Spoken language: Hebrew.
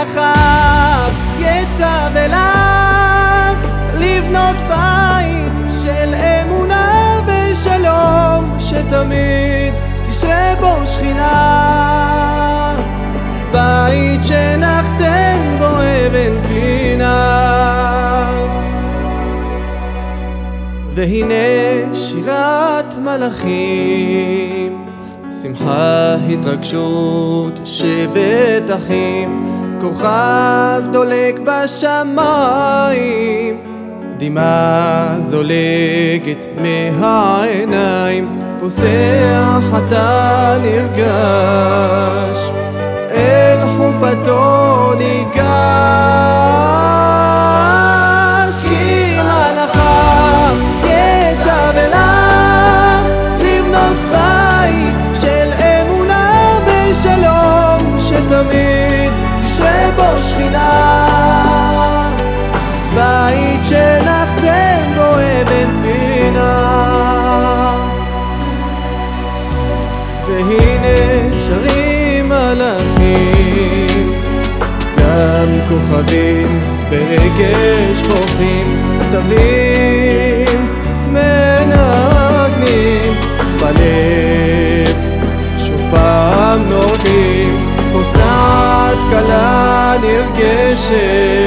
מלאכיו יצב אליו לבנות בית של אמונה ושלום שתמיד תשרה בו שכינה. בית שנחתם בו אבן פינה. והנה שירת מלאכים שמחה, התרגשות, שבט אחים כוכב דולק בשמיים דמעה זולגת מהעיניים פוסח אתה נרגש שכינה. בית שנחתם בו אבן פינה. והנה שרים מלאכים גם כוכבים ברגש בוכים תווים מנגנים בלב שוב פעם נוגעים פוסעת כלה נרגשת